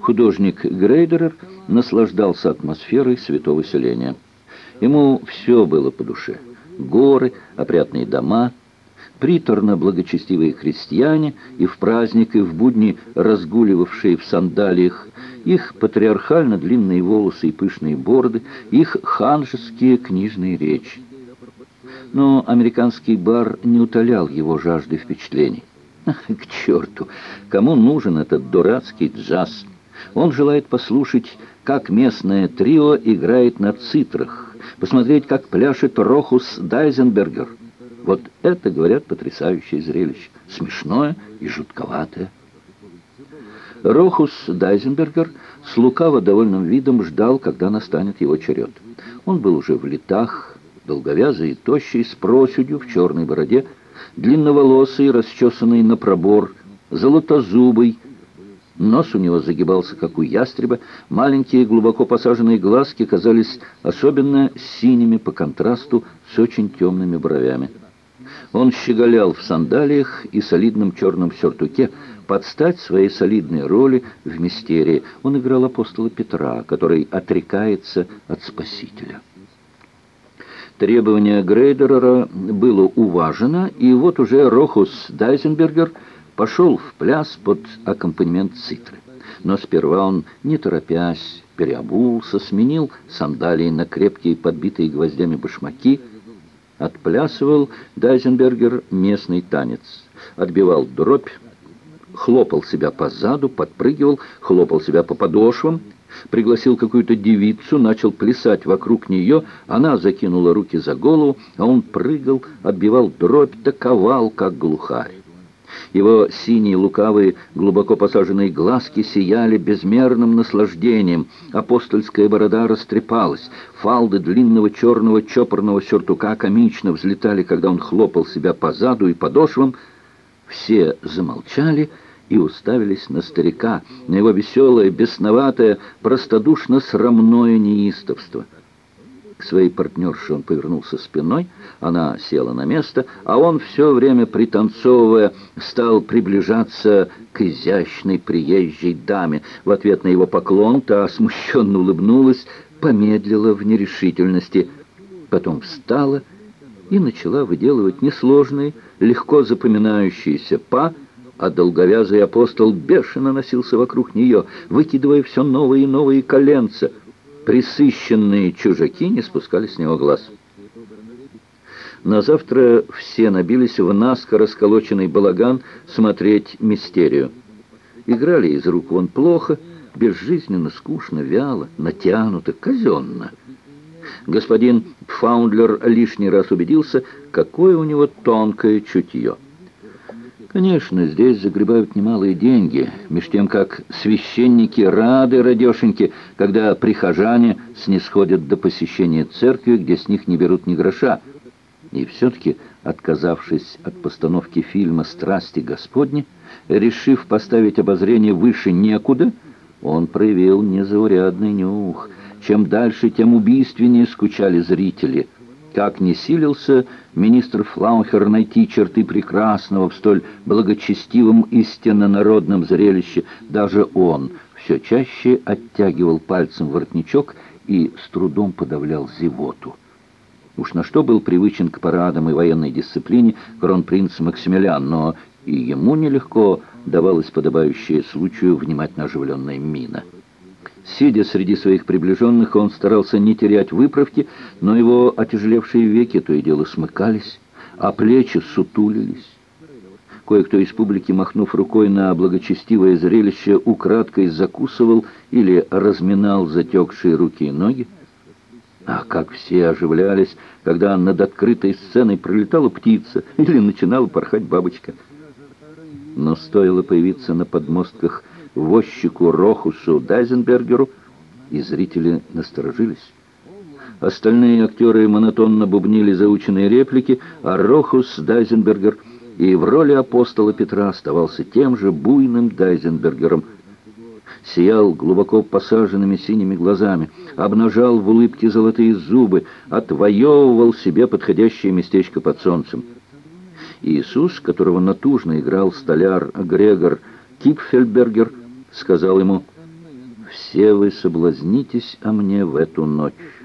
Художник Грейдерер наслаждался атмосферой святого селения. Ему все было по душе. Горы, опрятные дома, приторно-благочестивые христиане и в праздник, и в будни разгуливавшие в сандалиях, их патриархально длинные волосы и пышные бороды, их ханжеские книжные речи. Но американский бар не утолял его жажды впечатлений. К черту! Кому нужен этот дурацкий джаз? Он желает послушать, как местное трио играет на цитрах, посмотреть, как пляшет Рохус Дайзенбергер. Вот это, говорят, потрясающее зрелище. Смешное и жутковатое. Рохус Дайзенбергер с лукаво довольным видом ждал, когда настанет его черед. Он был уже в летах, долговязый и тощий, с проседью в черной бороде, длинноволосый, расчесанный на пробор, золотозубый. Нос у него загибался, как у ястреба, маленькие глубоко посаженные глазки казались особенно синими по контрасту с очень темными бровями. Он щеголял в сандалиях и солидном черном сюртуке, под стать своей солидной роли в мистерии. Он играл апостола Петра, который отрекается от Спасителя. Требование Грейдерера было уважено, и вот уже Рохус Дайзенбергер пошел в пляс под аккомпанемент цитры. Но сперва он, не торопясь, переобулся, сменил сандалии на крепкие подбитые гвоздями башмаки, отплясывал Дайзенбергер местный танец, отбивал дробь, хлопал себя по заду, подпрыгивал, хлопал себя по подошвам, пригласил какую-то девицу, начал плясать вокруг нее, она закинула руки за голову, а он прыгал, отбивал дробь, таковал, как глухарь. Его синие, лукавые, глубоко посаженные глазки сияли безмерным наслаждением. Апостольская борода растрепалась. Фалды длинного черного чопорного сюртука комично взлетали, когда он хлопал себя по заду и подошвам. Все замолчали, и уставились на старика, на его веселое, бесноватое, простодушно-срамное неистовство. К своей партнерше он повернулся спиной, она села на место, а он все время, пританцовывая, стал приближаться к изящной приезжей даме. В ответ на его поклон та смущенно улыбнулась, помедлила в нерешительности, потом встала и начала выделывать несложные, легко запоминающиеся па, а долговязый апостол бешено носился вокруг нее, выкидывая все новые и новые коленца. Присыщенные чужаки не спускали с него глаз. На завтра все набились в наскоро расколоченный балаган смотреть мистерию. Играли из рук вон плохо, безжизненно, скучно, вяло, натянуто, казенно. Господин Фаундлер лишний раз убедился, какое у него тонкое чутье. Конечно, здесь загребают немалые деньги, меж тем как священники рады, радешеньки, когда прихожане снисходят до посещения церкви, где с них не берут ни гроша. И все-таки, отказавшись от постановки фильма «Страсти Господни», решив поставить обозрение выше некуда, он проявил незаурядный нюх. Чем дальше, тем убийственнее скучали зрители – как не силился министр Флаухер найти черты прекрасного в столь благочестивом истинно народном зрелище, даже он все чаще оттягивал пальцем воротничок и с трудом подавлял зевоту. Уж на что был привычен к парадам и военной дисциплине кронпринц Максимилиан, но и ему нелегко давалось подобающее случаю внимательно оживленная мина. Сидя среди своих приближенных, он старался не терять выправки, но его отяжелевшие веки то и дело смыкались, а плечи сутулились. Кое-кто из публики, махнув рукой на благочестивое зрелище, украдкой закусывал или разминал затекшие руки и ноги. А как все оживлялись, когда над открытой сценой пролетала птица или начинала порхать бабочка. Но стоило появиться на подмостках возчику Рохусу Дайзенбергеру, и зрители насторожились. Остальные актеры монотонно бубнили заученные реплики, а Рохус Дайзенбергер и в роли апостола Петра оставался тем же буйным Дайзенбергером. Сиял глубоко посаженными синими глазами, обнажал в улыбке золотые зубы, отвоевывал себе подходящее местечко под солнцем. Иисус, которого натужно играл столяр Грегор Кипфельбергер, сказал ему, Все вы соблазнитесь о мне в эту ночь».